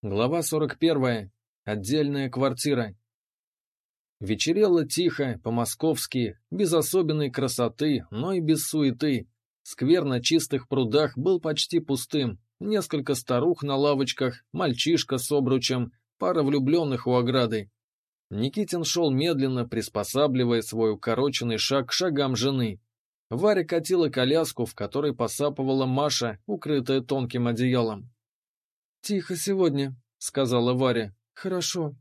Глава 41. Отдельная квартира. Вечерело тихо, по-московски, без особенной красоты, но и без суеты. Сквер на чистых прудах был почти пустым. Несколько старух на лавочках, мальчишка с обручем, пара влюбленных у ограды. Никитин шел медленно, приспосабливая свой укороченный шаг к шагам жены. Варя катила коляску, в которой посапывала Маша, укрытая тонким одеялом. «Тихо сегодня», — сказала Варя. «Хорошо».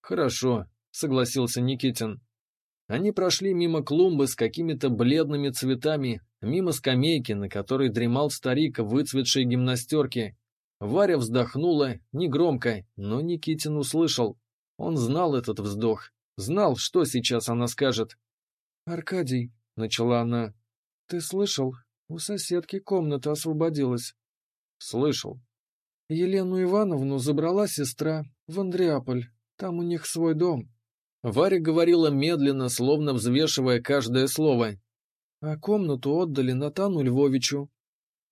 «Хорошо», — согласился Никитин. Они прошли мимо клумбы с какими-то бледными цветами, мимо скамейки, на которой дремал старик в выцветшей гимнастерке. Варя вздохнула, негромко, но Никитин услышал. Он знал этот вздох, знал, что сейчас она скажет. «Аркадий», — начала она, — «ты слышал? У соседки комната освободилась». «Слышал», Елену Ивановну забрала сестра в Андреаполь. Там у них свой дом. Варя говорила медленно, словно взвешивая каждое слово. А комнату отдали Натану Львовичу.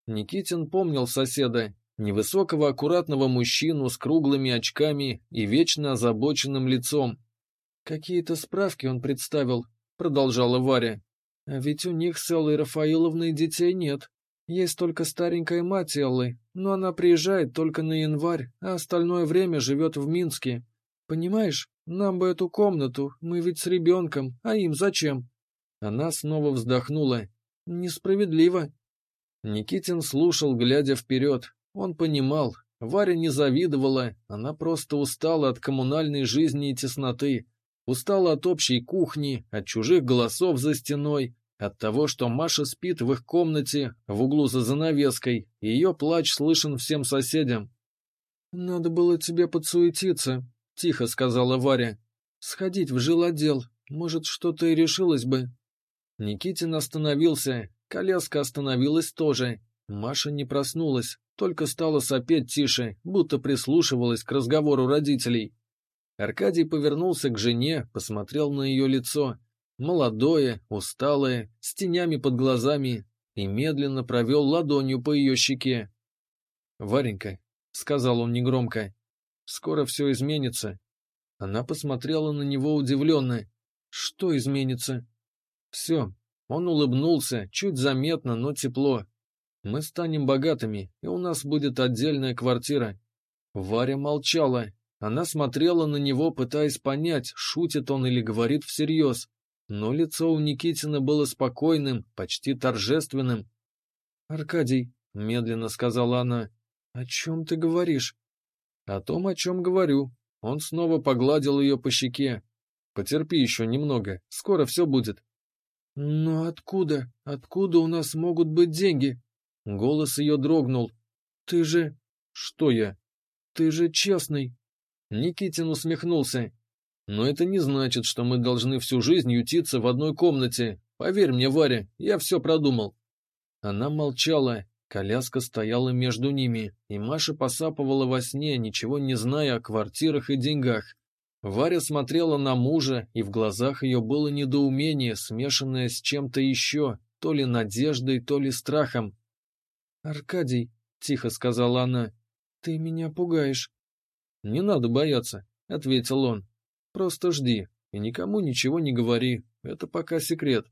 Никитин помнил соседа, невысокого аккуратного мужчину с круглыми очками и вечно озабоченным лицом. «Какие-то справки он представил», — продолжала Варя. «А ведь у них с Эллой Рафаиловной детей нет. Есть только старенькая мать Эллы, но она приезжает только на январь, а остальное время живет в Минске. Понимаешь, нам бы эту комнату, мы ведь с ребенком, а им зачем?» Она снова вздохнула. «Несправедливо». Никитин слушал, глядя вперед. Он понимал, Варя не завидовала, она просто устала от коммунальной жизни и тесноты, устала от общей кухни, от чужих голосов за стеной, от того, что Маша спит в их комнате, в углу за занавеской, ее плач слышен всем соседям. «Надо было тебе подсуетиться», — тихо сказала Варя. «Сходить в жилотдел, может, что-то и решилось бы». Никитин остановился, коляска остановилась тоже. Маша не проснулась, только стала сопеть тише, будто прислушивалась к разговору родителей. Аркадий повернулся к жене, посмотрел на ее лицо. Молодое, усталое, с тенями под глазами, и медленно провел ладонью по ее щеке. «Варенька», — сказал он негромко, — «скоро все изменится». Она посмотрела на него удивленно. «Что изменится?» «Все». Он улыбнулся, чуть заметно, но тепло. «Мы станем богатыми, и у нас будет отдельная квартира». Варя молчала. Она смотрела на него, пытаясь понять, шутит он или говорит всерьез но лицо у Никитина было спокойным, почти торжественным. «Аркадий», — медленно сказала она, — «о чем ты говоришь?» «О том, о чем говорю». Он снова погладил ее по щеке. «Потерпи еще немного, скоро все будет». «Но откуда, откуда у нас могут быть деньги?» Голос ее дрогнул. «Ты же...» «Что я?» «Ты же честный». Никитин усмехнулся. Но это не значит, что мы должны всю жизнь ютиться в одной комнате. Поверь мне, Варя, я все продумал. Она молчала, коляска стояла между ними, и Маша посапывала во сне, ничего не зная о квартирах и деньгах. Варя смотрела на мужа, и в глазах ее было недоумение, смешанное с чем-то еще, то ли надеждой, то ли страхом. «Аркадий», — тихо сказала она, — «ты меня пугаешь». «Не надо бояться», — ответил он. Просто жди и никому ничего не говори, это пока секрет.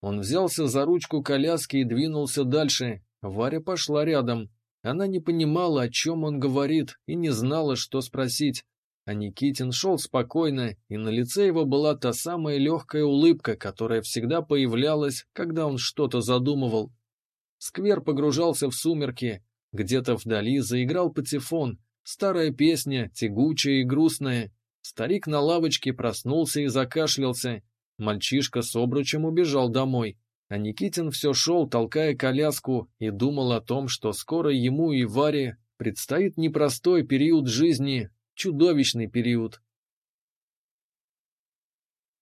Он взялся за ручку коляски и двинулся дальше. Варя пошла рядом. Она не понимала, о чем он говорит, и не знала, что спросить. А Никитин шел спокойно, и на лице его была та самая легкая улыбка, которая всегда появлялась, когда он что-то задумывал. Сквер погружался в сумерки. Где-то вдали заиграл патефон, старая песня, тягучая и грустная, Старик на лавочке проснулся и закашлялся. Мальчишка с обручем убежал домой. А Никитин все шел, толкая коляску, и думал о том, что скоро ему и Варе предстоит непростой период жизни, чудовищный период.